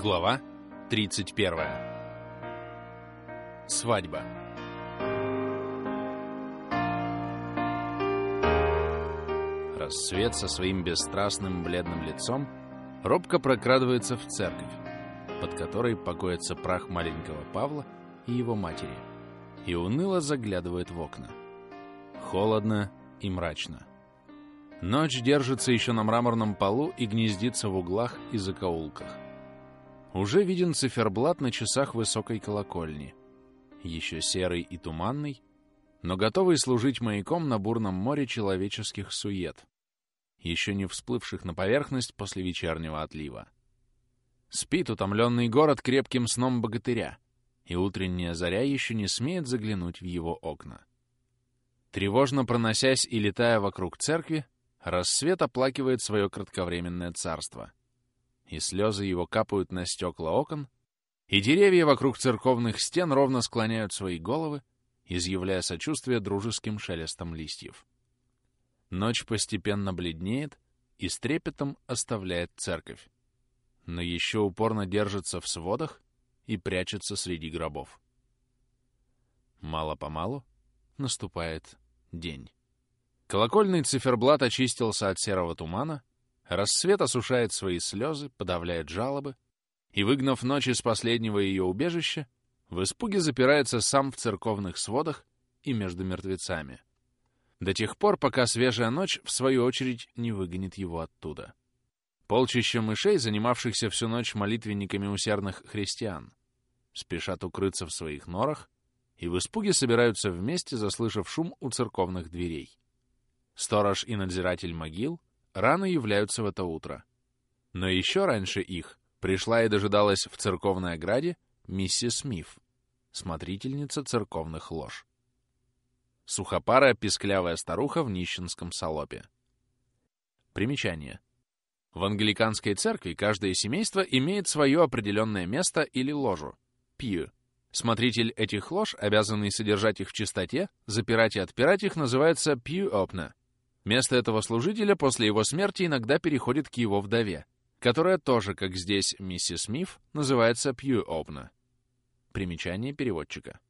Глава 31. Свадьба. Рассвет со своим бесстрастным бледным лицом робко прокрадывается в церковь, под которой покоится прах маленького Павла и его матери, и уныло заглядывает в окна. Холодно и мрачно. Ночь держится еще на мраморном полу и гнездится в углах и закоулках. Уже виден циферблат на часах высокой колокольни. Еще серый и туманный, но готовый служить маяком на бурном море человеческих сует, еще не всплывших на поверхность после вечернего отлива. Спит утомленный город крепким сном богатыря, и утренняя заря еще не смеет заглянуть в его окна. Тревожно проносясь и летая вокруг церкви, рассвет оплакивает свое кратковременное царство. И слезы его капают на стекла окон, и деревья вокруг церковных стен ровно склоняют свои головы, изъявляя сочувствие дружеским шелестом листьев. Ночь постепенно бледнеет и с трепетом оставляет церковь, но еще упорно держится в сводах и прячется среди гробов. Мало-помалу наступает день. Колокольный циферблат очистился от серого тумана, рассвет осушает свои слезы, подавляет жалобы, и, выгнав ночь из последнего ее убежища, в испуге запирается сам в церковных сводах и между мертвецами. До тех пор, пока свежая ночь, в свою очередь, не выгонит его оттуда. Полчища мышей, занимавшихся всю ночь молитвенниками усердных христиан, спешат укрыться в своих норах и в испуге собираются вместе, заслышав шум у церковных дверей. Сторож и надзиратель могил рано являются в это утро. Но еще раньше их пришла и дожидалась в церковной ограде миссис Смиф, смотрительница церковных лож. Сухопарая писклявая старуха в нищенском салопе. Примечание. В англиканской церкви каждое семейство имеет свое определенное место или ложу — пью. Смотритель этих лож, обязанный содержать их в чистоте, запирать и отпирать их, называется пью-опна. Место этого служителя после его смерти иногда переходит к его вдове, которая тоже, как здесь миссис Смиф, называется пью-опна. Примечание переводчика.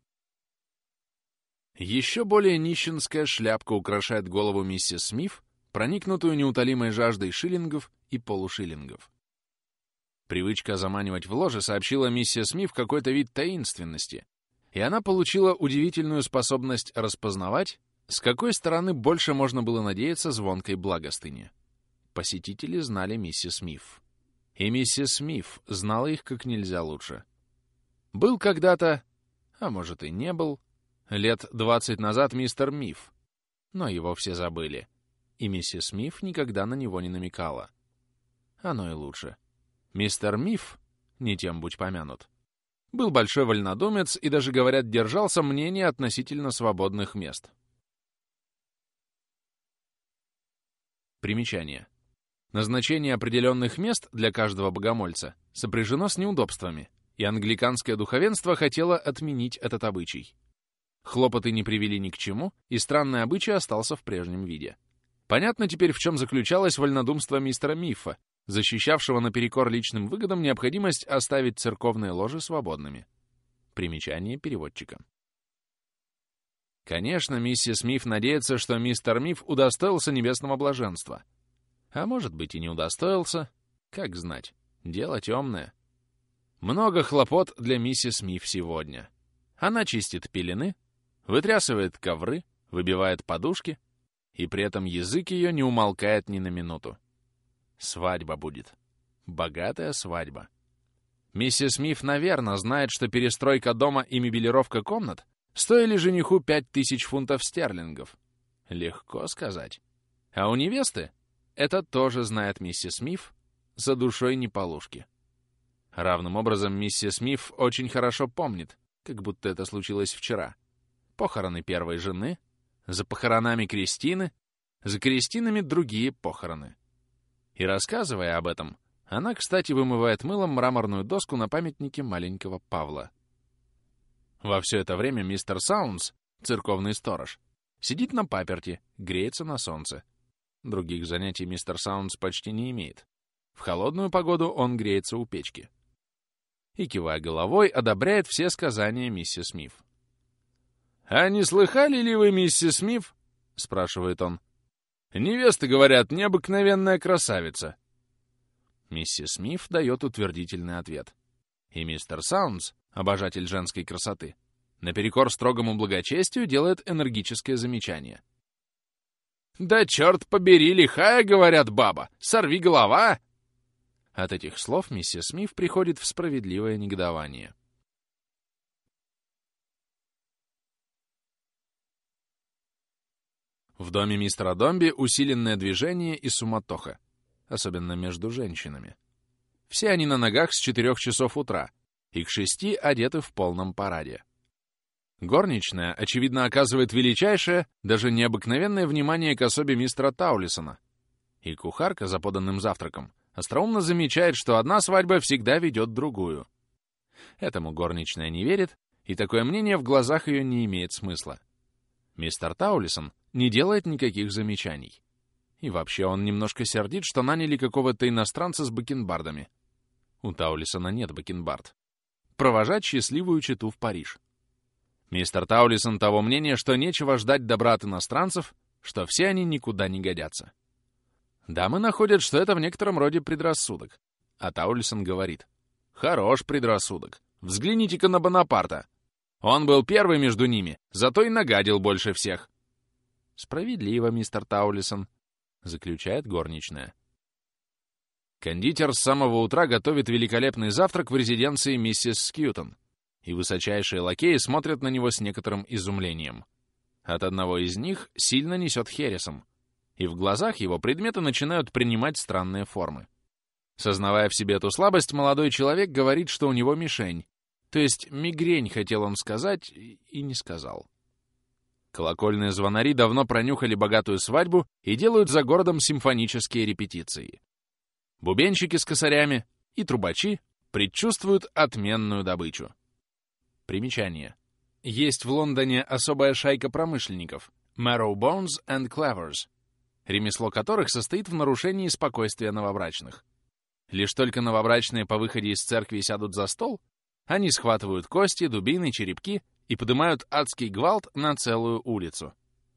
Еще более нищенская шляпка украшает голову миссис Смиф, проникнутую неутолимой жаждой шиллингов и полушиллингов. Привычка заманивать в ложе сообщила миссис Смиф какой-то вид таинственности, и она получила удивительную способность распознавать, с какой стороны больше можно было надеяться звонкой благостыне. Посетители знали миссис Смиф. И миссис Смиф знала их как нельзя лучше. Был когда-то, а может и не был, лет двадцать назад мистер Миф, но его все забыли, и миссис Миф никогда на него не намекала. Оно и лучше. Мистер Миф, не тем будь помянут, был большой вольнодумец и даже, говорят, держался мнения относительно свободных мест. Примечание. Назначение определенных мест для каждого богомольца сопряжено с неудобствами, и англиканское духовенство хотело отменить этот обычай. Хлопоты не привели ни к чему, и странный обычай остался в прежнем виде. Понятно теперь, в чем заключалось вольнодумство мистера Миффа, защищавшего наперекор личным выгодам необходимость оставить церковные ложи свободными. Примечание переводчика. Конечно, миссис Миф надеется, что мистер Миф удостоился небесного блаженства. А может быть и не удостоился. Как знать. Дело темное. Много хлопот для миссис Миф сегодня. Она чистит пелены, вытрясывает ковры, выбивает подушки, и при этом язык ее не умолкает ни на минуту. Свадьба будет. Богатая свадьба. Миссис Миф, наверное, знает, что перестройка дома и мебелировка комнат Стоили жениху пять тысяч фунтов стерлингов. Легко сказать. А у невесты, это тоже знает миссис Смиф, за душой не полушки. Равным образом миссис Смиф очень хорошо помнит, как будто это случилось вчера. Похороны первой жены, за похоронами Кристины, за Кристинами другие похороны. И рассказывая об этом, она, кстати, вымывает мылом мраморную доску на памятнике маленького Павла. Во все это время мистер Саунс, церковный сторож, сидит на паперти, греется на солнце. Других занятий мистер Саунс почти не имеет. В холодную погоду он греется у печки. и, кивая головой, одобряет все сказания миссис Смиф. «А не слыхали ли вы, миссис Смиф?» — спрашивает он. «Невеста, говорят, необыкновенная красавица». Миссис Смиф дает утвердительный ответ. И мистер Саундс, обожатель женской красоты, наперекор строгому благочестию делает энергическое замечание. «Да черт побери, лихая, — говорят баба, — сорви голова!» От этих слов миссис Смиф приходит в справедливое негодование. В доме мистера Домби усиленное движение и суматоха, особенно между женщинами. Все они на ногах с четырех часов утра, и к шести одеты в полном параде. Горничная, очевидно, оказывает величайшее, даже необыкновенное внимание к особе мистера Таулисона. И кухарка за поданным завтраком остроумно замечает, что одна свадьба всегда ведет другую. Этому горничная не верит, и такое мнение в глазах ее не имеет смысла. Мистер Таулисон не делает никаких замечаний. И вообще он немножко сердит, что наняли какого-то иностранца с бакенбардами. У Таулисона нет бакенбард. Провожать счастливую читу в Париж. Мистер Таулисон того мнения, что нечего ждать добра от иностранцев, что все они никуда не годятся. Дамы находят, что это в некотором роде предрассудок. А Таулисон говорит, «Хорош предрассудок. Взгляните-ка на Бонапарта. Он был первый между ними, зато и нагадил больше всех». «Справедливо, мистер Таулисон», — заключает горничная. Кондитер с самого утра готовит великолепный завтрак в резиденции миссис Скьютон, и высочайшие лакеи смотрят на него с некоторым изумлением. От одного из них сильно несет хересом, и в глазах его предметы начинают принимать странные формы. Сознавая в себе эту слабость, молодой человек говорит, что у него мишень, то есть мигрень, хотел он сказать, и не сказал. Колокольные звонари давно пронюхали богатую свадьбу и делают за городом симфонические репетиции. Бубенщики с косарями и трубачи предчувствуют отменную добычу. Примечание. Есть в Лондоне особая шайка промышленников Marrow Bones and Clevers, ремесло которых состоит в нарушении спокойствия новобрачных. Лишь только новобрачные по выходе из церкви сядут за стол, они схватывают кости, дубины, черепки и поднимают адский гвалт на целую улицу.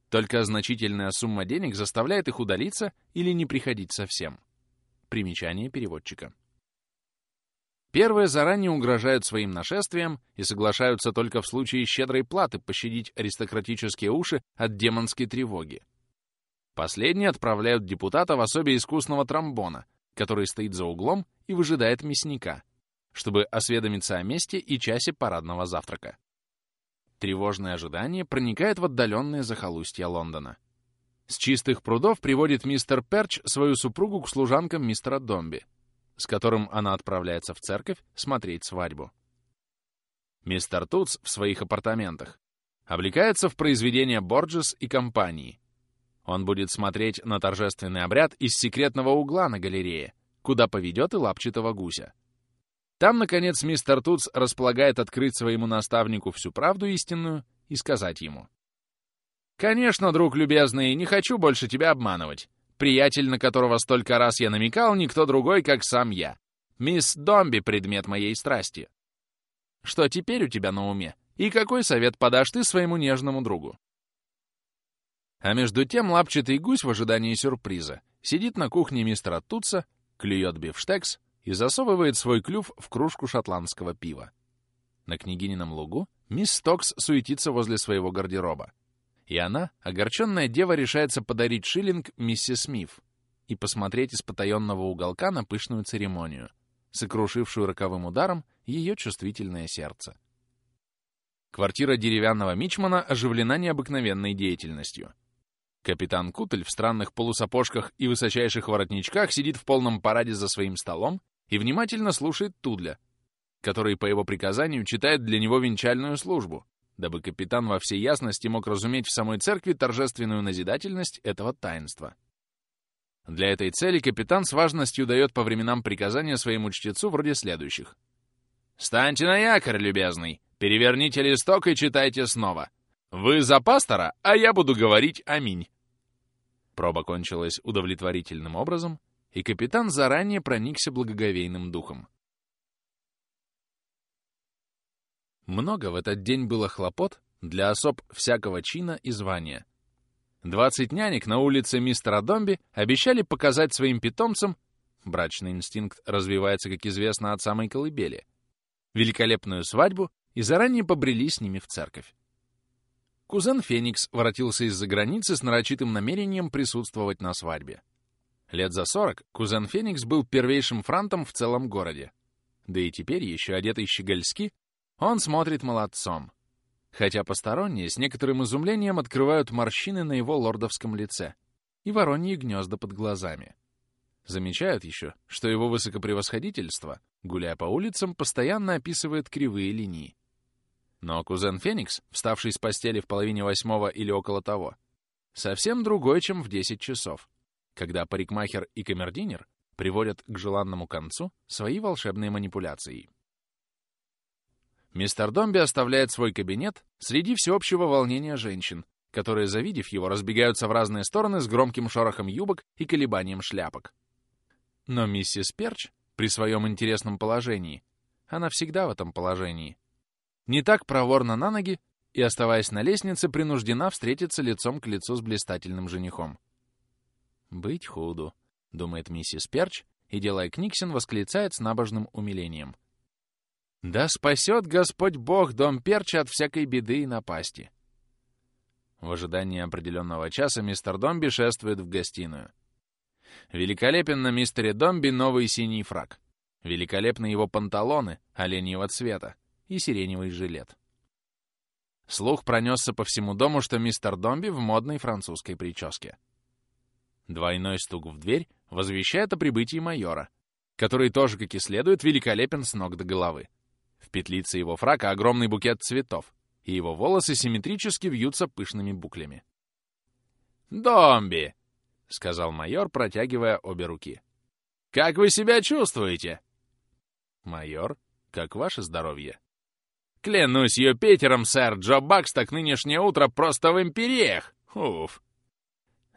Только значительная сумма денег заставляет их удалиться или не приходить совсем. Примечание переводчика. Первые заранее угрожают своим нашествием и соглашаются только в случае щедрой платы пощадить аристократические уши от демонской тревоги. Последние отправляют депутата в особе искусного тромбона, который стоит за углом и выжидает мясника, чтобы осведомиться о месте и часе парадного завтрака. Тревожное ожидание проникает в отдаленные захолустья Лондона. С чистых прудов приводит мистер Перч свою супругу к служанкам мистера Домби, с которым она отправляется в церковь смотреть свадьбу. Мистер Туц в своих апартаментах облекается в произведения Борджес и компании. Он будет смотреть на торжественный обряд из секретного угла на галерее, куда поведет и лапчатого гуся. Там, наконец, мистер Туц располагает открыть своему наставнику всю правду истинную и сказать ему — «Конечно, друг любезный, не хочу больше тебя обманывать. Приятель, на которого столько раз я намекал, никто другой, как сам я. Мисс Домби — предмет моей страсти. Что теперь у тебя на уме? И какой совет подашь ты своему нежному другу?» А между тем лапчатый гусь в ожидании сюрприза сидит на кухне мистера Тутса, клюет бифштекс и засовывает свой клюв в кружку шотландского пива. На княгинином лугу мисс Стокс суетится возле своего гардероба. И она, огорченная дева, решается подарить шиллинг миссис Смиф и посмотреть из потаенного уголка на пышную церемонию, сокрушившую роковым ударом ее чувствительное сердце. Квартира деревянного мичмана оживлена необыкновенной деятельностью. Капитан Кутль в странных полусапожках и высочайших воротничках сидит в полном параде за своим столом и внимательно слушает Тудля, который по его приказанию читает для него венчальную службу, дабы капитан во всей ясности мог разуметь в самой церкви торжественную назидательность этого таинства. Для этой цели капитан с важностью дает по временам приказания своему чтецу вроде следующих. «Станьте на якорь, любезный! Переверните листок и читайте снова. Вы за пастора, а я буду говорить аминь». Проба кончилась удовлетворительным образом, и капитан заранее проникся благоговейным духом. Много в этот день было хлопот для особ всякого чина и звания. Двадцать нянек на улице мистера Домби обещали показать своим питомцам брачный инстинкт развивается, как известно, от самой колыбели, великолепную свадьбу и заранее побрели с ними в церковь. Кузен Феникс воротился из-за границы с нарочитым намерением присутствовать на свадьбе. Лет за сорок кузен Феникс был первейшим франтом в целом городе. Да и теперь, еще одетый щегольски, он смотрит молодцом. Хотя посторонние с некоторым изумлением открывают морщины на его лордовском лице и вороньи гнезда под глазами. Замечают еще, что его высокопревосходительство, гуляя по улицам, постоянно описывает кривые линии. Но кузен Феникс, вставший с постели в половине восьмого или около того, совсем другой, чем в 10 часов, когда парикмахер и камердинер приводят к желанному концу свои волшебные манипуляции. Мистер Домби оставляет свой кабинет среди всеобщего волнения женщин, которые, завидев его, разбегаются в разные стороны с громким шорохом юбок и колебанием шляпок. Но миссис Перч при своем интересном положении, она всегда в этом положении, не так проворна на ноги и, оставаясь на лестнице, принуждена встретиться лицом к лицу с блистательным женихом. «Быть худу», — думает миссис Перч, и, делая книгсин, восклицает с набожным умилением. Да спасет Господь Бог дом перча от всякой беды и напасти. В ожидании определенного часа мистер Домби шествует в гостиную. Великолепен на мистере Домби новый синий фраг. Великолепны его панталоны оленьего цвета и сиреневый жилет. Слух пронесся по всему дому, что мистер Домби в модной французской прическе. Двойной стук в дверь возвещает о прибытии майора, который тоже, как и следует, великолепен с ног до головы. Петлице его фрака огромный букет цветов, и его волосы симметрически вьются пышными буклями. «Домби!» — сказал майор, протягивая обе руки. «Как вы себя чувствуете?» «Майор, как ваше здоровье?» «Клянусь Юпитером, сэр, Джо Бакс так нынешнее утро просто в империях! Уф!»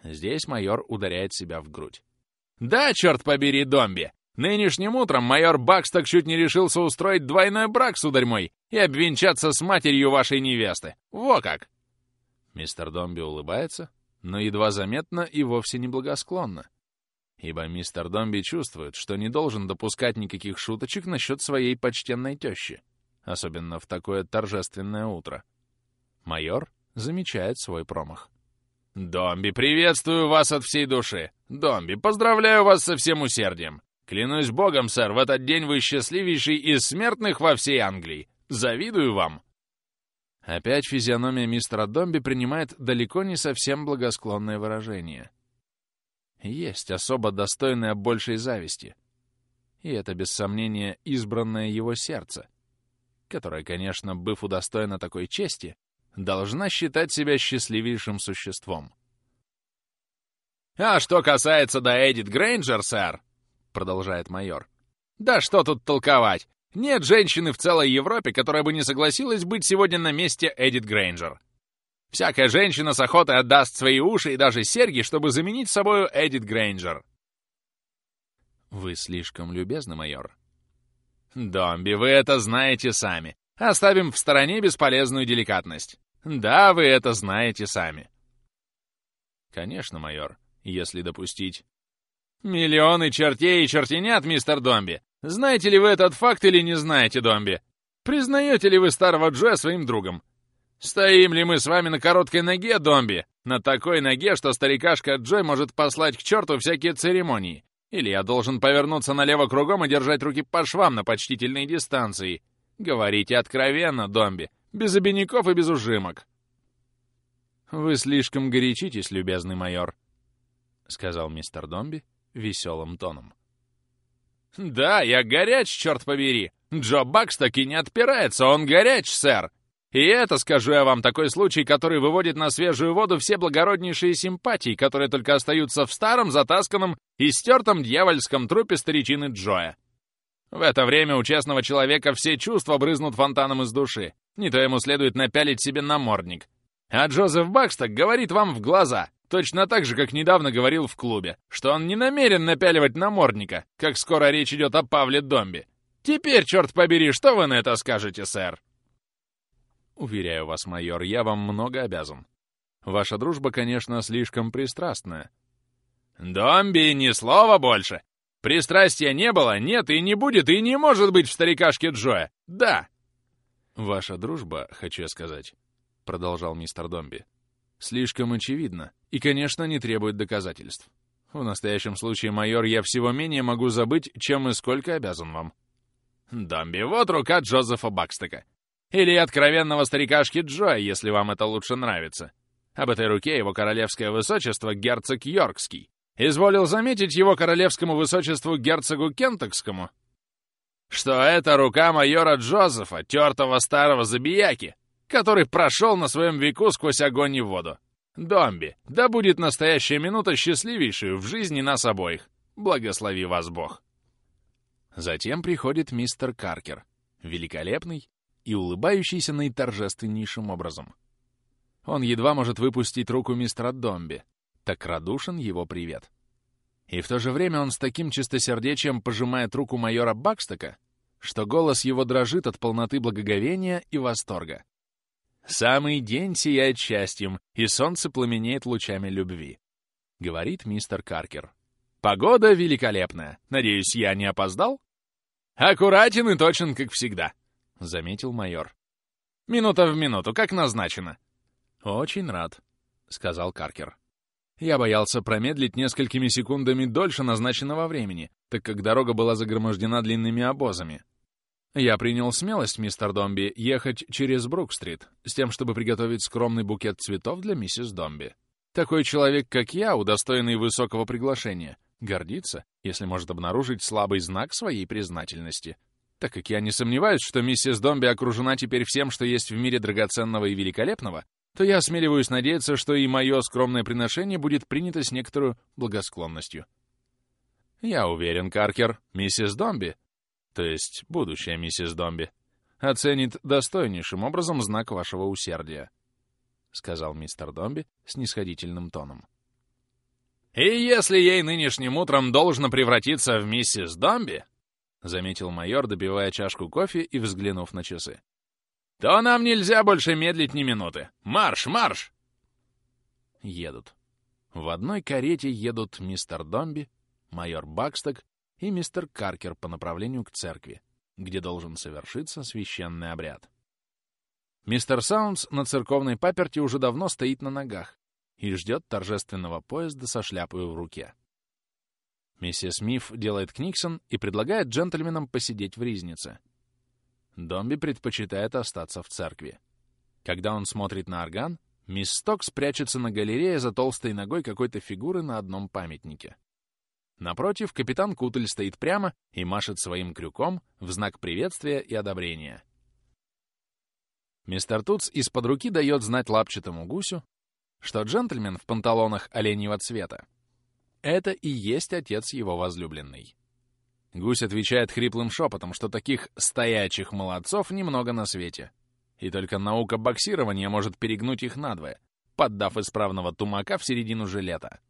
Здесь майор ударяет себя в грудь. «Да, черт побери, Домби! Нынешним утром майор Баксток чуть не решился устроить двойной брак, сударь мой, и обвенчаться с матерью вашей невесты. Во как!» Мистер Домби улыбается, но едва заметно и вовсе не благосклонно. Ибо мистер Домби чувствует, что не должен допускать никаких шуточек насчет своей почтенной тещи, особенно в такое торжественное утро. Майор замечает свой промах. «Домби, приветствую вас от всей души! Домби, поздравляю вас со всем усердием! Клянусь богом, сэр, в этот день вы счастливейший из смертных во всей Англии. Завидую вам!» Опять физиономия мистера Домби принимает далеко не совсем благосклонное выражение. Есть особо достойная большей зависти. И это, без сомнения, избранное его сердце, которое, конечно, быв удостоено такой чести, должна считать себя счастливейшим существом. «А что касается до Эдит Грейнджер, сэр, продолжает майор. «Да что тут толковать! Нет женщины в целой Европе, которая бы не согласилась быть сегодня на месте Эдит Грейнджер. Всякая женщина с охотой отдаст свои уши и даже серьги, чтобы заменить собою Эдит Грейнджер». «Вы слишком любезны, майор». «Домби, вы это знаете сами. Оставим в стороне бесполезную деликатность. Да, вы это знаете сами». «Конечно, майор, если допустить «Миллионы чертей и чертенят, мистер Домби! Знаете ли вы этот факт или не знаете, Домби? Признаете ли вы старого Джоя своим другом? Стоим ли мы с вами на короткой ноге, Домби? На такой ноге, что старикашка Джой может послать к черту всякие церемонии. Или я должен повернуться налево кругом и держать руки по швам на почтительной дистанции? Говорите откровенно, Домби, без обиняков и без ужимок». «Вы слишком горячитесь, любезный майор», — сказал мистер Домби, веселым тоном. «Да, я горяч, черт побери! Джо Бакс таки не отпирается, он горяч, сэр! И это, скажу я вам, такой случай, который выводит на свежую воду все благороднейшие симпатии, которые только остаются в старом, затасканном и стертом дьявольском трупе старичины Джоя. В это время у честного человека все чувства брызнут фонтаном из души. Не то ему следует напялить себе намордник. А Джозеф Баксток говорит вам в глаза, Точно так же, как недавно говорил в клубе, что он не намерен напяливать намордника, как скоро речь идет о Павле Домби. Теперь, черт побери, что вы на это скажете, сэр? Уверяю вас, майор, я вам много обязан. Ваша дружба, конечно, слишком пристрастная. Домби, ни слова больше! Пристрастия не было, нет и не будет, и не может быть в старикашке Джоя. Да! Ваша дружба, хочу сказать, — продолжал мистер Домби, — слишком очевидна и, конечно, не требует доказательств. В настоящем случае, майор, я всего менее могу забыть, чем и сколько обязан вам. Домби, вот рука Джозефа Бакстека. Или откровенного старикашки Джоя, если вам это лучше нравится. Об этой руке его королевское высочество герцог Йоркский. Изволил заметить его королевскому высочеству герцогу Кентокскому, что это рука майора Джозефа, тертого старого забияки, который прошел на своем веку сквозь огонь и воду. Домби, да будет настоящая минута счастливейшую в жизни нас обоих. Благослови вас Бог. Затем приходит мистер Каркер, великолепный и улыбающийся наиторжественнейшим образом. Он едва может выпустить руку мистера Домби, так радушен его привет. И в то же время он с таким чистосердечием пожимает руку майора Бакстока, что голос его дрожит от полноты благоговения и восторга. «Самый день сияет счастьем, и солнце пламенеет лучами любви», — говорит мистер Каркер. «Погода великолепная. Надеюсь, я не опоздал?» «Аккуратен и точен, как всегда», — заметил майор. «Минута в минуту, как назначено». «Очень рад», — сказал Каркер. Я боялся промедлить несколькими секундами дольше назначенного времени, так как дорога была загромождена длинными обозами. Я принял смелость, мистер Домби, ехать через Брук-стрит, с тем, чтобы приготовить скромный букет цветов для миссис Домби. Такой человек, как я, удостоенный высокого приглашения, гордится, если может обнаружить слабый знак своей признательности. Так как я не сомневаюсь, что миссис Домби окружена теперь всем, что есть в мире драгоценного и великолепного, то я осмеливаюсь надеяться, что и мое скромное приношение будет принято с некоторой благосклонностью. Я уверен, Каркер, миссис Домби, то есть будущая миссис Домби, оценит достойнейшим образом знак вашего усердия, — сказал мистер Домби с нисходительным тоном. «И если ей нынешним утром должно превратиться в миссис Домби, — заметил майор, добивая чашку кофе и взглянув на часы, то нам нельзя больше медлить ни минуты. Марш, марш!» Едут. В одной карете едут мистер Домби, майор Баксток и мистер Каркер по направлению к церкви, где должен совершиться священный обряд. Мистер Саундс на церковной паперти уже давно стоит на ногах и ждет торжественного поезда со шляпой в руке. Миссис Миф делает книксон и предлагает джентльменам посидеть в ризнице — Домби предпочитает остаться в церкви. Когда он смотрит на орган, мисс Стокс прячется на галерее за толстой ногой какой-то фигуры на одном памятнике. Напротив, капитан Кутль стоит прямо и машет своим крюком в знак приветствия и одобрения. Мистер Туц из-под руки дает знать лапчатому гусю, что джентльмен в панталонах оленьего цвета — это и есть отец его возлюбленной. Гусь отвечает хриплым шепотом, что таких стоячих молодцов немного на свете. И только наука боксирования может перегнуть их надвое, поддав исправного тумака в середину жилета.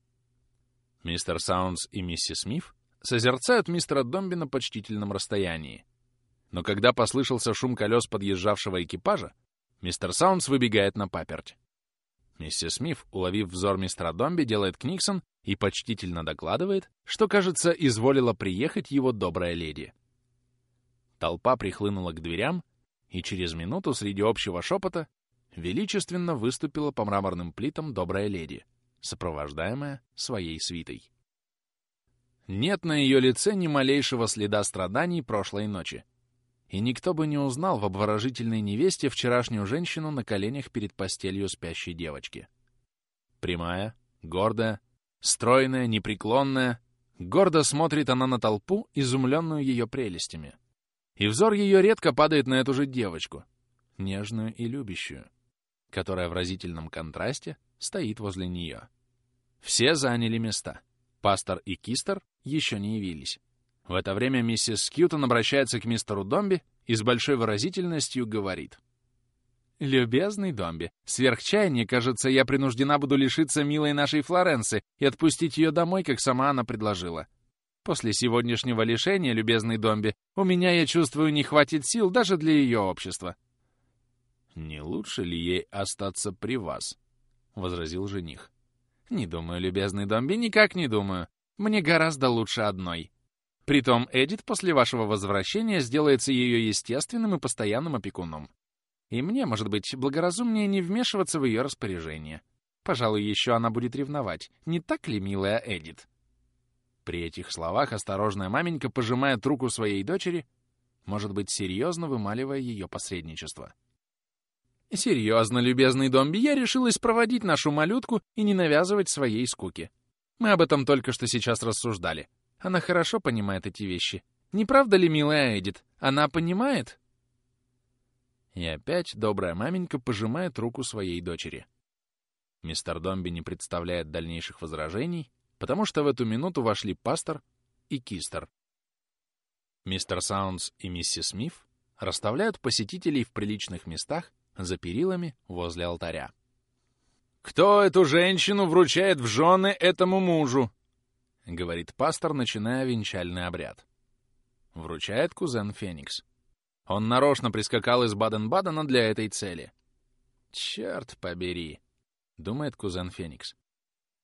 Мистер Саундс и миссис Смиф созерцают мистера Домби на почтительном расстоянии. Но когда послышался шум колес подъезжавшего экипажа, мистер Саундс выбегает на паперть. Миссис Смиф, уловив взор мистера Домби, делает книксон и почтительно докладывает, что, кажется, изволила приехать его добрая леди. Толпа прихлынула к дверям, и через минуту среди общего шепота величественно выступила по мраморным плитам добрая леди, сопровождаемая своей свитой. Нет на ее лице ни малейшего следа страданий прошлой ночи, и никто бы не узнал в обворожительной невесте вчерашнюю женщину на коленях перед постелью спящей девочки. Прямая, гордая, Стройная, непреклонная, гордо смотрит она на толпу, изумленную ее прелестями. И взор ее редко падает на эту же девочку, нежную и любящую, которая в разительном контрасте стоит возле нее. Все заняли места. Пастор и Кистер еще не явились. В это время миссис Скьютон обращается к мистеру Домби и с большой выразительностью говорит. «Любезный Домби, сверхчаяние, кажется, я принуждена буду лишиться милой нашей Флоренции и отпустить ее домой, как сама она предложила. После сегодняшнего лишения, любезный Домби, у меня, я чувствую, не хватит сил даже для ее общества». «Не лучше ли ей остаться при вас?» — возразил жених. «Не думаю, любезный Домби, никак не думаю. Мне гораздо лучше одной. Притом Эдит после вашего возвращения сделается ее естественным и постоянным опекуном. И мне, может быть, благоразумнее не вмешиваться в ее распоряжение. Пожалуй, еще она будет ревновать. Не так ли, милая Эдит?» При этих словах осторожная маменька пожимает руку своей дочери, может быть, серьезно вымаливая ее посредничество. «Серьезно, любезный Домби, я решилась проводить нашу малютку и не навязывать своей скуки. Мы об этом только что сейчас рассуждали. Она хорошо понимает эти вещи. Не правда ли, милая Эдит? Она понимает?» И опять добрая маменька пожимает руку своей дочери. Мистер Домби не представляет дальнейших возражений, потому что в эту минуту вошли пастор и кистер. Мистер Саундс и миссис Смит расставляют посетителей в приличных местах за перилами возле алтаря. «Кто эту женщину вручает в жены этому мужу?» — говорит пастор, начиная венчальный обряд. Вручает кузен Феникс. Он нарочно прискакал из Баден-Бадена для этой цели. «Черт побери!» — думает кузен Феникс.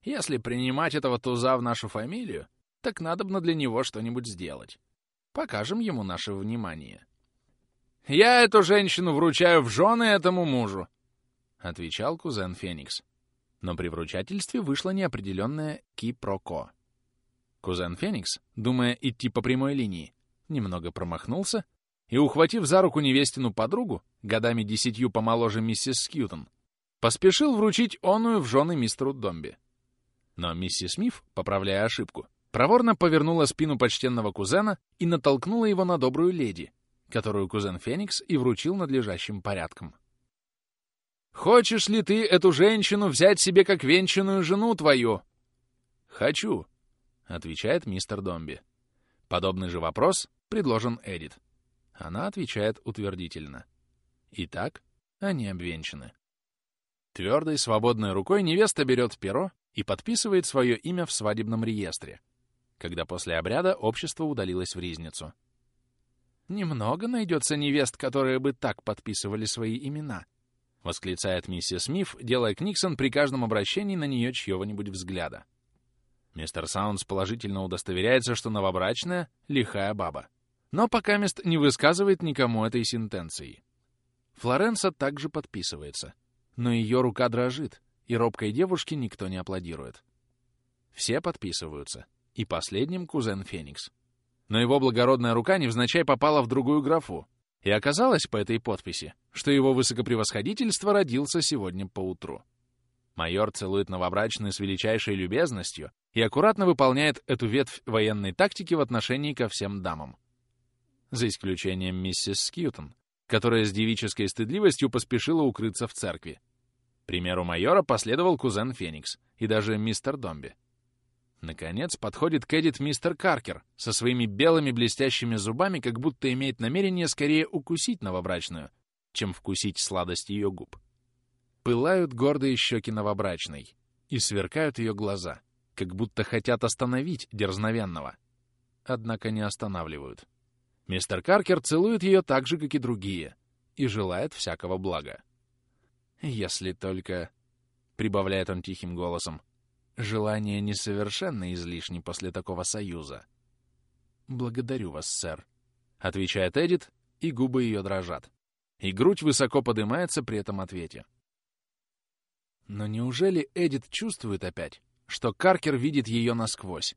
«Если принимать этого туза в нашу фамилию, так надобно для него что-нибудь сделать. Покажем ему наше внимание». «Я эту женщину вручаю в жены этому мужу», — отвечал кузен Феникс. Но при вручательстве вышло неопределенное «ки-про-ко». Кузен Феникс, думая идти по прямой линии, немного промахнулся и, ухватив за руку невестину подругу, годами десятью помоложе миссис Скьютон, поспешил вручить оную в жены мистеру Домби. Но миссис Смиф, поправляя ошибку, проворно повернула спину почтенного кузена и натолкнула его на добрую леди, которую кузен Феникс и вручил надлежащим порядком. «Хочешь ли ты эту женщину взять себе как венчанную жену твою?» «Хочу», — отвечает мистер Домби. Подобный же вопрос предложен Эдит. Она отвечает утвердительно. Итак, они обвенчаны. Твердой, свободной рукой невеста берет перо и подписывает свое имя в свадебном реестре, когда после обряда общество удалилось в Ризницу. «Немного найдется невест, которые бы так подписывали свои имена», — восклицает миссис Миф, делая Книксон при каждом обращении на нее чьего-нибудь взгляда. Мистер Саундс положительно удостоверяется, что новобрачная — лихая баба. Но пока мест не высказывает никому этой сентенции. Флоренса также подписывается. Но ее рука дрожит, и робкой девушке никто не аплодирует. Все подписываются, и последним кузен Феникс. Но его благородная рука невзначай попала в другую графу, и оказалось по этой подписи, что его высокопревосходительство родился сегодня поутру. Майор целует новобрачную с величайшей любезностью и аккуратно выполняет эту ветвь военной тактики в отношении ко всем дамам. За исключением миссис Скьютон, которая с девической стыдливостью поспешила укрыться в церкви. Примеру майора последовал кузен Феникс и даже мистер Домби. Наконец подходит к Эдит мистер Каркер со своими белыми блестящими зубами, как будто имеет намерение скорее укусить новобрачную, чем вкусить сладость ее губ. Пылают гордые щеки новобрачной, и сверкают ее глаза, как будто хотят остановить дерзновенного. Однако не останавливают. Мистер Каркер целует ее так же, как и другие, и желает всякого блага. «Если только...» — прибавляет он тихим голосом. «Желание несовершенно излишне после такого союза». «Благодарю вас, сэр», — отвечает Эдит, и губы ее дрожат. И грудь высоко поднимается при этом ответе. Но неужели Эдит чувствует опять, что Каркер видит ее насквозь,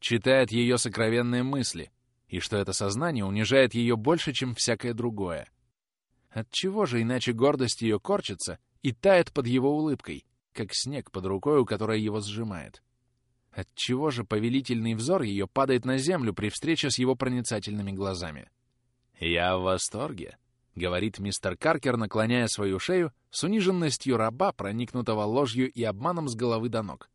читает ее сокровенные мысли, и что это сознание унижает ее больше, чем всякое другое. Отчего же иначе гордость ее корчится и тает под его улыбкой, как снег под рукой, у которой его сжимает? Отчего же повелительный взор ее падает на землю при встрече с его проницательными глазами? «Я в восторге», — говорит мистер Каркер, наклоняя свою шею с униженностью раба, проникнутого ложью и обманом с головы до ног.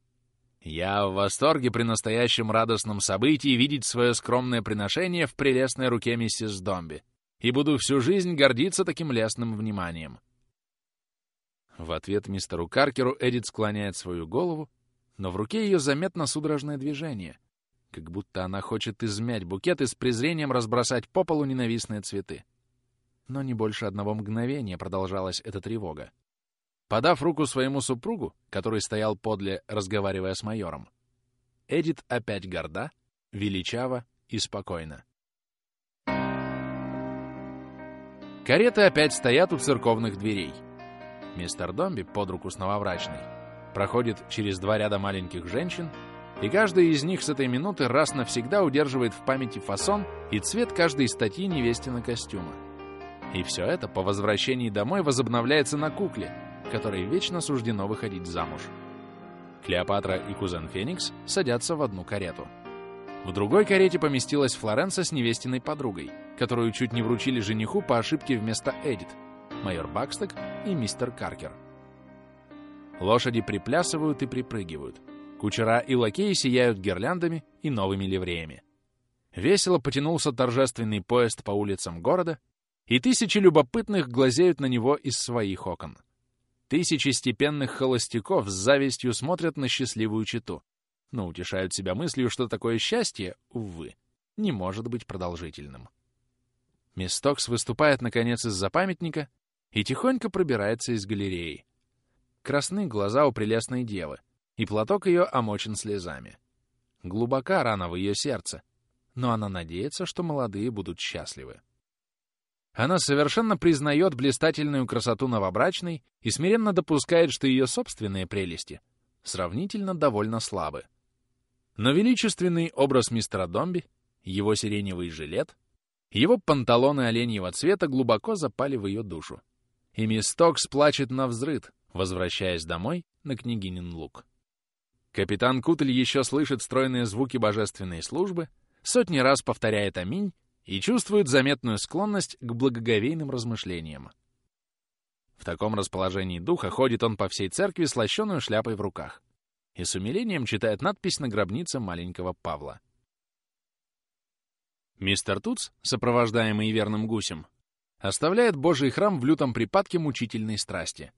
Я в восторге при настоящем радостном событии видеть свое скромное приношение в прелестной руке миссис Домби и буду всю жизнь гордиться таким лестным вниманием. В ответ мистеру Каркеру Эдит склоняет свою голову, но в руке ее заметно судорожное движение, как будто она хочет измять букет и с презрением разбросать по полу ненавистные цветы. Но не больше одного мгновения продолжалась эта тревога. Подав руку своему супругу, который стоял подле, разговаривая с майором, Эдит опять горда, величава и спокойна. Кареты опять стоят у церковных дверей. Мистер Домби под руку с новобрачной проходит через два ряда маленьких женщин, и каждая из них с этой минуты раз навсегда удерживает в памяти фасон и цвет каждой статьи невестина костюма. И все это по возвращении домой возобновляется на кукле, которой вечно суждено выходить замуж. Клеопатра и кузен Феникс садятся в одну карету. В другой карете поместилась Флоренса с невестиной подругой, которую чуть не вручили жениху по ошибке вместо Эдит, майор Баксток и мистер Каркер. Лошади приплясывают и припрыгивают. Кучера и лакеи сияют гирляндами и новыми ливреями. Весело потянулся торжественный поезд по улицам города, и тысячи любопытных глазеют на него из своих окон. Тысячи степенных холостяков с завистью смотрят на счастливую читу, но утешают себя мыслью, что такое счастье, увы, не может быть продолжительным. Мистокс выступает, наконец, из-за памятника и тихонько пробирается из галереи. Красны глаза у прелестной девы, и платок ее омочен слезами. Глубока рана в ее сердце, но она надеется, что молодые будут счастливы. Она совершенно признает блистательную красоту новобрачной и смиренно допускает, что ее собственные прелести сравнительно довольно слабы. Но величественный образ мистера Домби, его сиреневый жилет, его панталоны оленьего цвета глубоко запали в ее душу. И мисс Токс плачет на взрыд, возвращаясь домой на княгинин луг. Капитан Кутль еще слышит стройные звуки божественной службы, сотни раз повторяет «Аминь» и чувствует заметную склонность к благоговейным размышлениям. В таком расположении духа ходит он по всей церкви с шляпой в руках и с умилением читает надпись на гробнице маленького Павла. Мистер Туц, сопровождаемый верным гусем, оставляет Божий храм в лютом припадке мучительной страсти.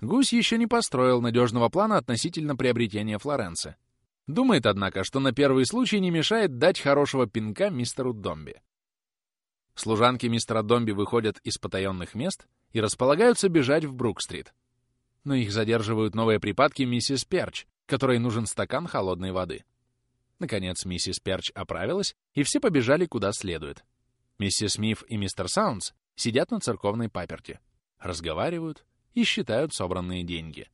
Гусь еще не построил надежного плана относительно приобретения Флоренции. Думает, однако, что на первый случай не мешает дать хорошего пинка мистеру Домби. Служанки мистера Домби выходят из потаенных мест и располагаются бежать в Брук-стрит. Но их задерживают новые припадки миссис Перч, которой нужен стакан холодной воды. Наконец миссис Перч оправилась, и все побежали куда следует. Миссис Миф и мистер Саундс сидят на церковной паперти, разговаривают и считают собранные деньги.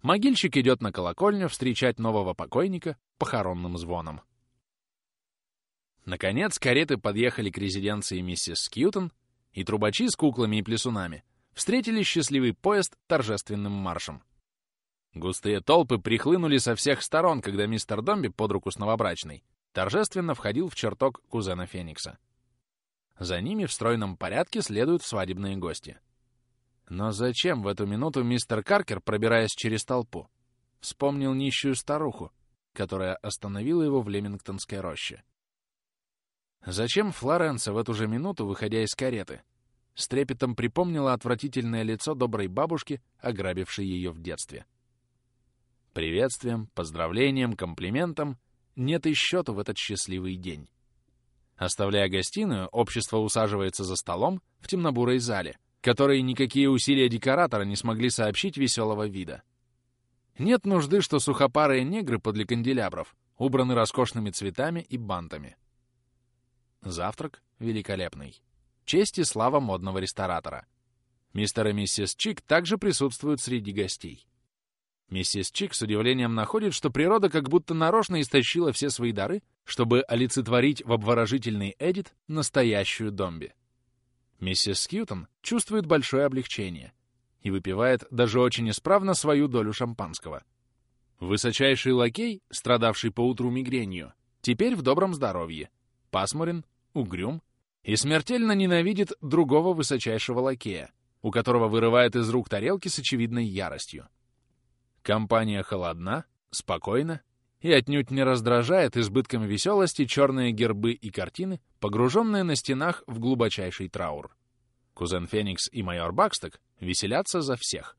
Могильщик идет на колокольню встречать нового покойника похоронным звоном. Наконец, кареты подъехали к резиденции миссис Скьютон, и трубачи с куклами и плесунами встретили счастливый поезд торжественным маршем. Густые толпы прихлынули со всех сторон, когда мистер Домби под руку с новобрачной торжественно входил в чертог кузена Феникса. За ними в стройном порядке следуют свадебные гости — но зачем в эту минуту мистер Каркер, пробираясь через толпу, вспомнил нищую старуху, которая остановила его в Лемингтонской роще? Зачем Флоренса в эту же минуту, выходя из кареты, с трепетом припомнила отвратительное лицо доброй бабушки, ограбившей ее в детстве? Приветствием, поздравлением, комплиментом нет и счету в этот счастливый день. Оставляя гостиную, общество усаживается за столом в темнобурой зале, которые никакие усилия декоратора не смогли сообщить веселого вида. Нет нужды, что сухопарые негры подле канделябров убраны роскошными цветами и бантами. Завтрак великолепный. Честь и слава модного ресторатора. Мистер и миссис Чик также присутствуют среди гостей. Миссис Чик с удивлением находит, что природа как будто нарочно истощила все свои дары, чтобы олицетворить в обворожительный Эдит настоящую Домби. Миссис Скьютон чувствует большое облегчение и выпивает даже очень исправно свою долю шампанского. Высочайший лакей, страдавший поутру мигренью, теперь в добром здоровье, пасмурен, угрюм и смертельно ненавидит другого высочайшего лакея, у которого вырывает из рук тарелки с очевидной яростью. Компания холодна, спокойна и отнюдь не раздражает избытком веселости черные гербы и картины, погруженные на стенах в глубочайший траур. Кузен Феникс и майор Баксток веселятся за всех.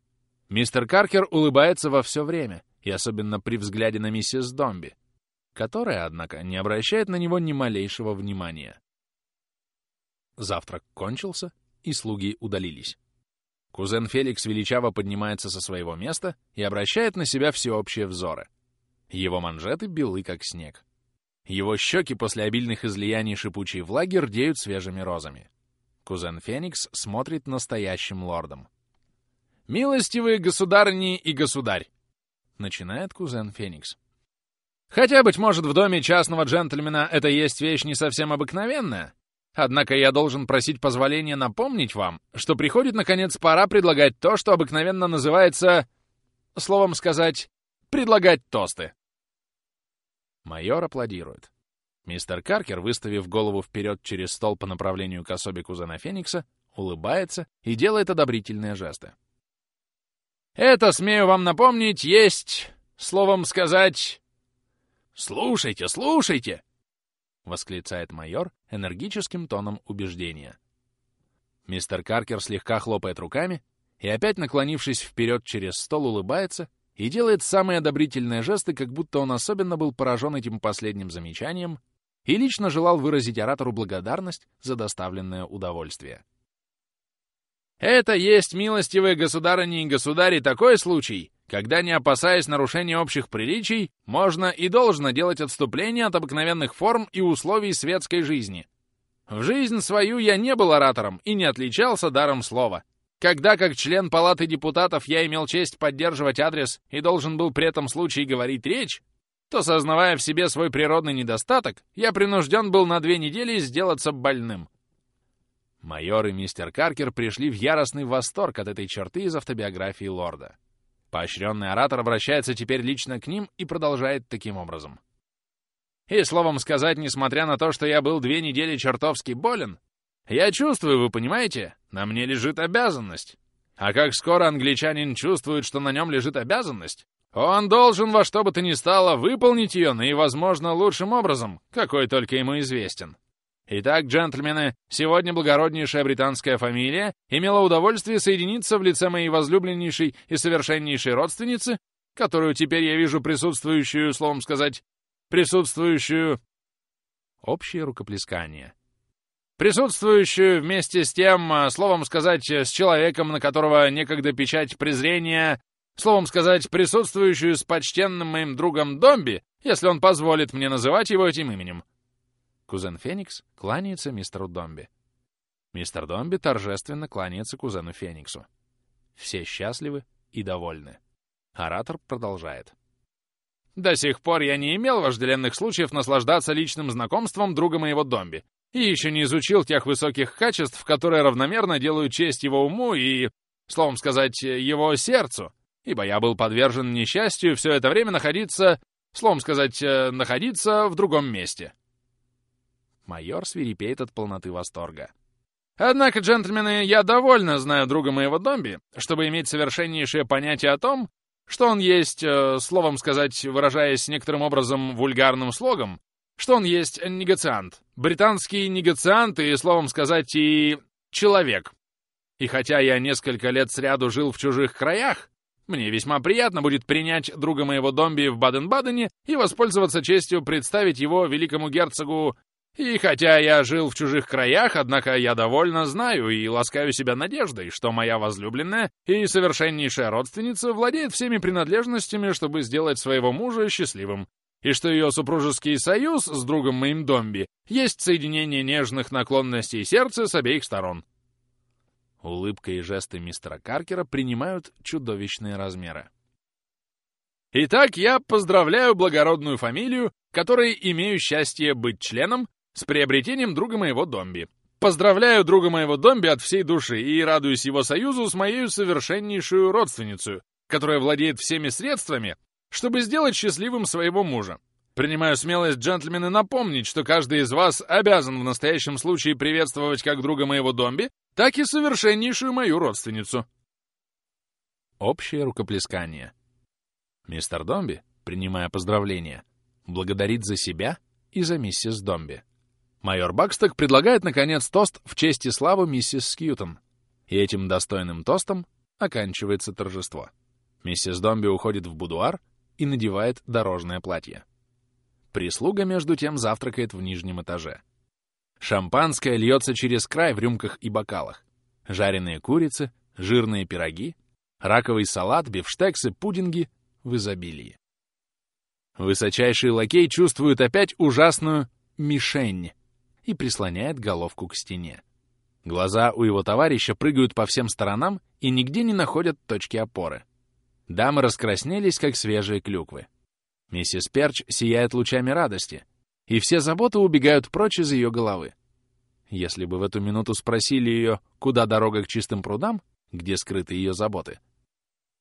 Мистер Каркер улыбается во все время, и особенно при взгляде на миссис Домби, которая, однако, не обращает на него ни малейшего внимания. Завтрак кончился, и слуги удалились. Кузен Феликс величаво поднимается со своего места и обращает на себя всеобщие взоры. Его манжеты белы, как снег. Его щеки после обильных излияний шипучей влаги рдеют свежими розами. Кузен Феникс смотрит настоящим лордом. «Милостивые государни и государь!» — начинает кузен Феникс. «Хотя, быть может, в доме частного джентльмена это есть вещь не совсем обыкновенная, однако я должен просить позволения напомнить вам, что приходит, наконец, пора предлагать то, что обыкновенно называется, словом сказать, предлагать тосты». Майор аплодирует. Мистер Каркер, выставив голову вперед через стол по направлению к особе кузена Феникса, улыбается и делает одобрительные жесты. «Это, смею вам напомнить, есть, словом сказать...» «Слушайте, слушайте!» — восклицает майор энергическим тоном убеждения. Мистер Каркер слегка хлопает руками и, опять наклонившись вперед через стол, улыбается и делает самые одобрительные жесты, как будто он особенно был поражен этим последним замечанием и лично желал выразить оратору благодарность за доставленное удовольствие. Это есть, милостивые государыни и государи, такой случай, когда, не опасаясь нарушения общих приличий, можно и должно делать отступление от обыкновенных форм и условий светской жизни. В жизнь свою я не был оратором и не отличался даром слова. Когда, как член Палаты депутатов, я имел честь поддерживать адрес и должен был при этом случае говорить речь, то, сознавая в себе свой природный недостаток, я принужден был на две недели сделаться больным. Майор и мистер Каркер пришли в яростный восторг от этой черты из автобиографии лорда. Поощренный оратор обращается теперь лично к ним и продолжает таким образом. И, словом сказать, несмотря на то, что я был две недели чертовски болен, я чувствую, вы понимаете, на мне лежит обязанность. А как скоро англичанин чувствует, что на нем лежит обязанность, он должен во что бы то ни стало выполнить ее наивозможно лучшим образом, какой только ему известен. Итак, джентльмены, сегодня благороднейшая британская фамилия имела удовольствие соединиться в лице моей возлюбленнейшей и совершеннейшей родственницы, которую теперь я вижу присутствующую, словом сказать, присутствующую... Общее рукоплескание. Присутствующую вместе с тем, словом сказать, с человеком, на которого некогда печать презрения Словом сказать, присутствующую с почтенным моим другом Домби, если он позволит мне называть его этим именем. Кузен Феникс кланяется мистеру Домби. Мистер Домби торжественно кланяется кузену Фениксу. Все счастливы и довольны. Оратор продолжает. «До сих пор я не имел вожделенных случаев наслаждаться личным знакомством друга моего Домби и еще не изучил тех высоких качеств, которые равномерно делают честь его уму и, словом сказать, его сердцу, ибо я был подвержен несчастью все это время находиться, словом сказать, э, находиться в другом месте. Майор свирепеет от полноты восторга. Однако, джентльмены, я довольно знаю друга моего Домби, чтобы иметь совершеннейшее понятие о том, что он есть, э, словом сказать, выражаясь некоторым образом вульгарным слогом, что он есть негациант, британский негациант и, словом сказать, и человек. И хотя я несколько лет сряду жил в чужих краях, мне весьма приятно будет принять друга моего Домби в Баден-Бадене и воспользоваться честью представить его великому герцогу. И хотя я жил в чужих краях, однако я довольно знаю и ласкаю себя надеждой, что моя возлюбленная и совершеннейшая родственница владеет всеми принадлежностями, чтобы сделать своего мужа счастливым, и что ее супружеский союз с другом моим Домби есть соединение нежных наклонностей сердца с обеих сторон. Улыбка и жесты мистера Каркера принимают чудовищные размеры. Итак, я поздравляю благородную фамилию, которой имею счастье быть членом, с приобретением друга моего Домби. Поздравляю друга моего Домби от всей души и радуюсь его союзу с моей совершеннейшую родственницей, которая владеет всеми средствами, чтобы сделать счастливым своего мужа. Принимаю смелость, джентльмены, напомнить, что каждый из вас обязан в настоящем случае приветствовать как друга моего Домби, так и совершеннейшую мою родственницу. Общее рукоплескание. Мистер Домби, принимая поздравления, благодарит за себя и за миссис Домби. Майор Баксток предлагает, наконец, тост в честь и славу миссис Скьютон. И этим достойным тостом оканчивается торжество. Миссис Домби уходит в будуар и надевает дорожное платье. Прислуга, между тем, завтракает в нижнем этаже. Шампанское льется через край в рюмках и бокалах. жареные курицы, жирные пироги, раковый салат, бифштексы, пудинги в изобилии. Высочайший лакей чувствует опять ужасную мишень и прислоняет головку к стене. Глаза у его товарища прыгают по всем сторонам и нигде не находят точки опоры. Дамы раскраснелись, как свежие клюквы. Миссис Перч сияет лучами радости, и все заботы убегают прочь из ее головы. Если бы в эту минуту спросили ее, куда дорога к чистым прудам, где скрыты ее заботы,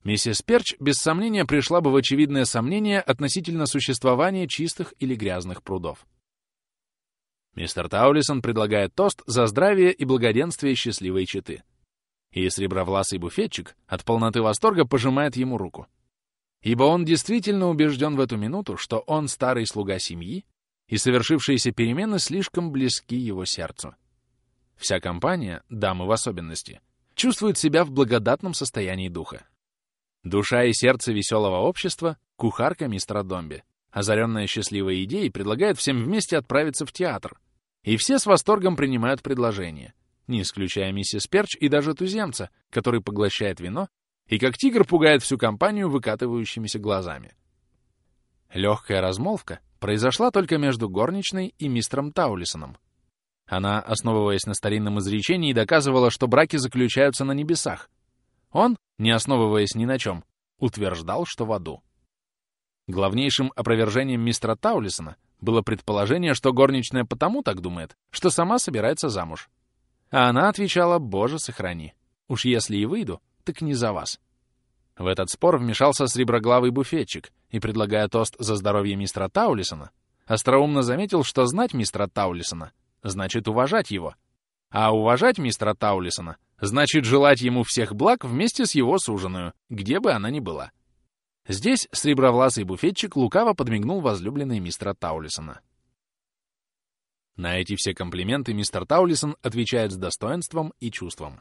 миссис Перч без сомнения пришла бы в очевидное сомнение относительно существования чистых или грязных прудов. Мистер Таулисон предлагает тост за здравие и благоденствие счастливой четы. И сребровласый буфетчик от полноты восторга пожимает ему руку. Ибо он действительно убежден в эту минуту, что он старый слуга семьи, и совершившиеся перемены слишком близки его сердцу. Вся компания, дамы в особенности, чувствует себя в благодатном состоянии духа. Душа и сердце веселого общества — кухарка мистера Домби, озаренная счастливой идеей, предлагает всем вместе отправиться в театр. И все с восторгом принимают предложение, не исключая миссис Перч и даже туземца, который поглощает вино и как тигр пугает всю компанию выкатывающимися глазами. Легкая размолвка произошла только между горничной и мистером Таулисоном, она, основываясь на старинном изречении, доказывала, что браки заключаются на небесах. Он, не основываясь ни на чем, утверждал, что в аду. Главнейшим опровержением мистера Таулисона было предположение, что горничная потому так думает, что сама собирается замуж. А она отвечала «Боже, сохрани! Уж если и выйду, так не за вас». В этот спор вмешался среброглавый буфетчик и, предлагая тост за здоровье мистера Таулисона, остроумно заметил, что знать мистера Таулисона значит уважать его. А уважать мистера Таулисона значит желать ему всех благ вместе с его суженую, где бы она ни была. Здесь сребровласый буфетчик лукаво подмигнул возлюбленной мистера Таулисона. На эти все комплименты мистер Таулисон отвечает с достоинством и чувством.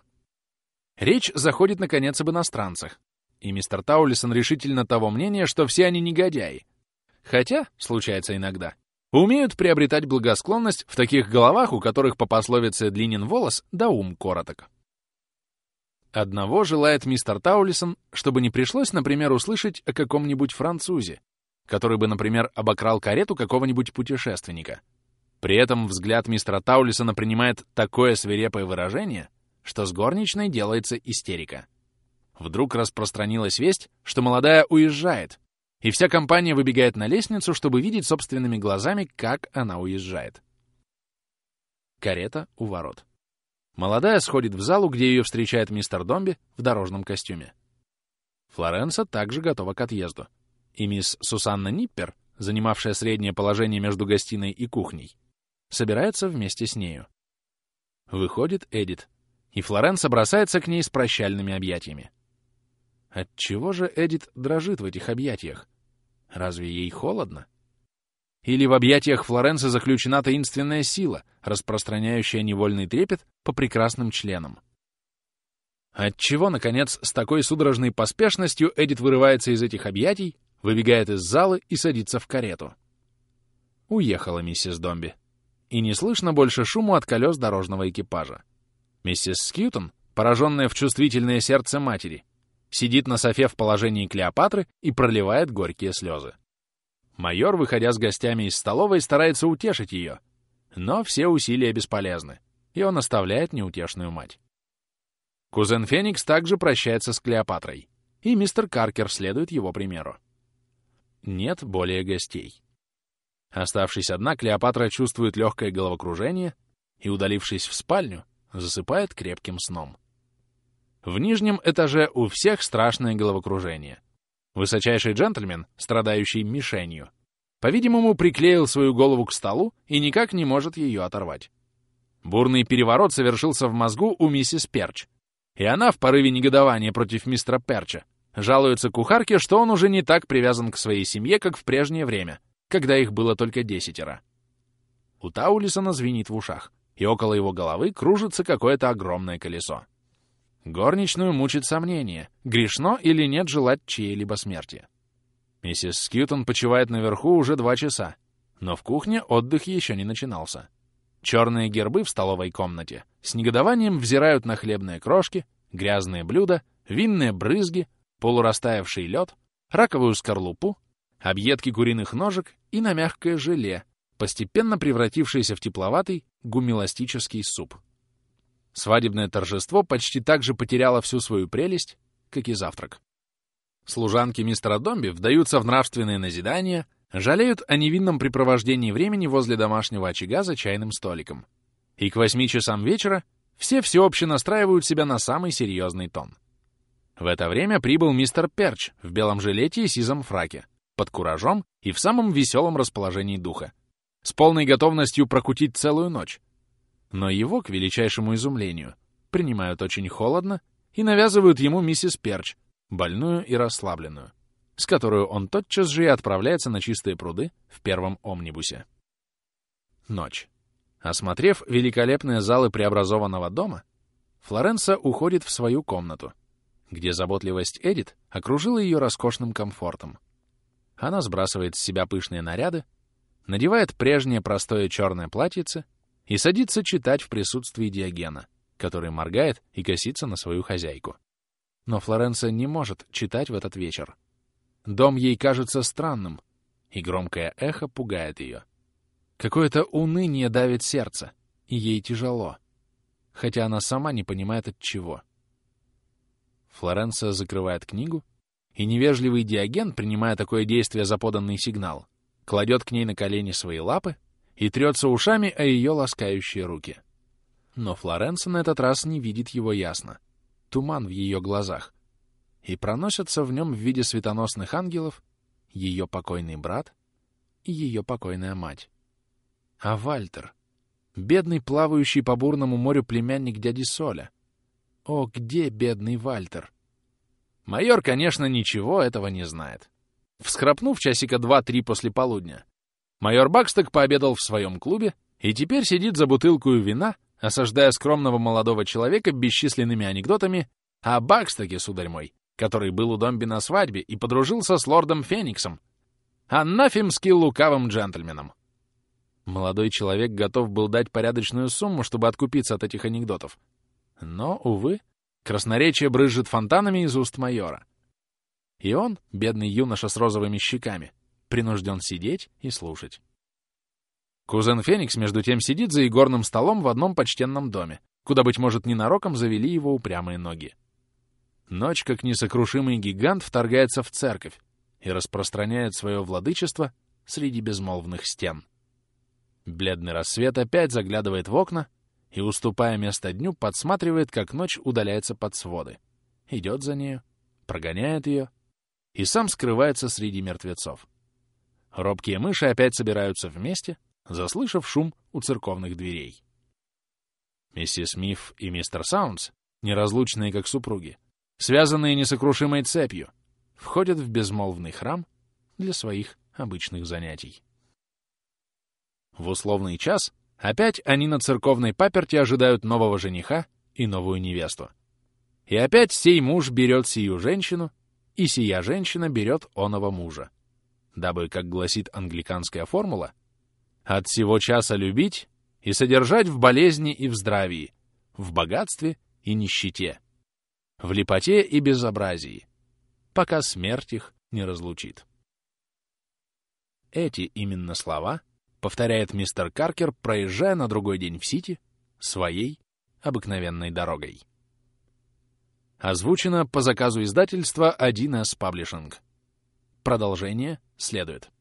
Речь заходит, наконец, об иностранцах, и мистер Таулисон решительно того мнения, что все они негодяи. Хотя, случается иногда, умеют приобретать благосклонность в таких головах, у которых по пословице длинен волос, да ум короток. Одного желает мистер Таулисон, чтобы не пришлось, например, услышать о каком-нибудь французе, который бы, например, обокрал карету какого-нибудь путешественника. При этом взгляд мистера Таулисона принимает такое свирепое выражение, что с горничной делается истерика. Вдруг распространилась весть, что молодая уезжает, и вся компания выбегает на лестницу, чтобы видеть собственными глазами, как она уезжает. Карета у ворот. Молодая сходит в залу, где ее встречает мистер Домби в дорожном костюме. Флоренса также готова к отъезду. И мисс Сусанна Ниппер, занимавшая среднее положение между гостиной и кухней, собирается вместе с нею. Выходит Эдит, и Флоренса бросается к ней с прощальными объятиями. Отчего же Эдит дрожит в этих объятиях? Разве ей холодно? Или в объятиях Флоренции заключена таинственная сила, распространяющая невольный трепет по прекрасным членам? Отчего, наконец, с такой судорожной поспешностью Эдит вырывается из этих объятий, выбегает из залы и садится в карету? Уехала миссис Домби. И не слышно больше шуму от колес дорожного экипажа. Миссис Скьютон, пораженная в чувствительное сердце матери, сидит на софе в положении Клеопатры и проливает горькие слезы. Майор, выходя с гостями из столовой, старается утешить ее, но все усилия бесполезны, и он оставляет неутешную мать. Кузен Феникс также прощается с Клеопатрой, и мистер Каркер следует его примеру. Нет более гостей. Оставшись одна, Клеопатра чувствует легкое головокружение и, удалившись в спальню, засыпает крепким сном. В нижнем этаже у всех страшное головокружение. Высочайший джентльмен, страдающий мишенью, по-видимому, приклеил свою голову к столу и никак не может ее оторвать. Бурный переворот совершился в мозгу у миссис Перч, и она в порыве негодования против мистера Перча жалуется кухарке, что он уже не так привязан к своей семье, как в прежнее время, когда их было только десятеро. У Таулисона звенит в ушах, и около его головы кружится какое-то огромное колесо. Горничную мучит сомнение, грешно или нет желать чьей-либо смерти. Миссис Скьютон почивает наверху уже два часа, но в кухне отдых еще не начинался. Черные гербы в столовой комнате с негодованием взирают на хлебные крошки, грязные блюда, винные брызги, полурастаявший лед, раковую скорлупу, объедки куриных ножек и на мягкое желе, постепенно превратившееся в тепловатый гумиластический суп. Свадебное торжество почти так же потеряло всю свою прелесть, как и завтрак. Служанки мистера Домби вдаются в нравственные назидания, жалеют о невинном препровождении времени возле домашнего очага за чайным столиком. И к восьми часам вечера все всеобще настраивают себя на самый серьезный тон. В это время прибыл мистер Перч в белом жилете и сизом фраке, под куражом и в самом веселом расположении духа, с полной готовностью прокутить целую ночь. Но его, к величайшему изумлению, принимают очень холодно и навязывают ему миссис Перч, больную и расслабленную, с которую он тотчас же и отправляется на чистые пруды в первом омнибусе. Ночь. Осмотрев великолепные залы преобразованного дома, Флоренса уходит в свою комнату, где заботливость Эдит окружила ее роскошным комфортом. Она сбрасывает с себя пышные наряды, надевает прежнее простое черное платьице и садится читать в присутствии Диогена, который моргает и косится на свою хозяйку. Но Флоренция не может читать в этот вечер. Дом ей кажется странным, и громкое эхо пугает ее. Какое-то уныние давит сердце, и ей тяжело, хотя она сама не понимает от чего. Флоренция закрывает книгу, и невежливый Диоген, принимая такое действие за поданный сигнал, кладет к ней на колени свои лапы и трется ушами о ее ласкающие руки. Но Флоренция на этот раз не видит его ясно — туман в ее глазах, и проносятся в нем в виде светоносных ангелов ее покойный брат и ее покойная мать. А Вальтер, бедный плавающий по бурному морю племянник дяди Соля. О, где бедный Вальтер? Майор, конечно, ничего этого не знает. Всхрапнув часика два-три после полудня, майор Баксток пообедал в своем клубе и теперь сидит за бутылку вина осаждая скромного молодого человека бесчисленными анекдотами о Бакстоке, сударь мой, который был у Домби на свадьбе и подружился с лордом Фениксом, анафемски лукавым джентльменом. Молодой человек готов был дать порядочную сумму, чтобы откупиться от этих анекдотов. Но, увы, красноречие брызжет фонтанами из уст майора. И он, бедный юноша с розовыми щеками, принужден сидеть и слушать. Кузен Феникс, между тем, сидит за игорным столом в одном почтенном доме, куда, быть может, ненароком завели его упрямые ноги. Ночь, как несокрушимый гигант, вторгается в церковь и распространяет свое владычество среди безмолвных стен. Бледный рассвет опять заглядывает в окна и, уступая место дню, подсматривает, как ночь удаляется под своды, идет за нею, прогоняет ее и сам скрывается среди мертвецов. Робкие мыши опять собираются вместе — заслышав шум у церковных дверей. Миссис Миф и мистер Саундс, неразлучные как супруги, связанные несокрушимой цепью, входят в безмолвный храм для своих обычных занятий. В условный час опять они на церковной паперти ожидают нового жениха и новую невесту. И опять сей муж берет сию женщину, и сия женщина берет оного мужа, дабы, как гласит англиканская формула, от всего часа любить и содержать в болезни и в здравии, в богатстве и нищете, в лепоте и безобразии, пока смерть их не разлучит. Эти именно слова повторяет мистер Каркер, проезжая на другой день в Сити своей обыкновенной дорогой. Озвучено по заказу издательства 1С Publishing. Продолжение следует.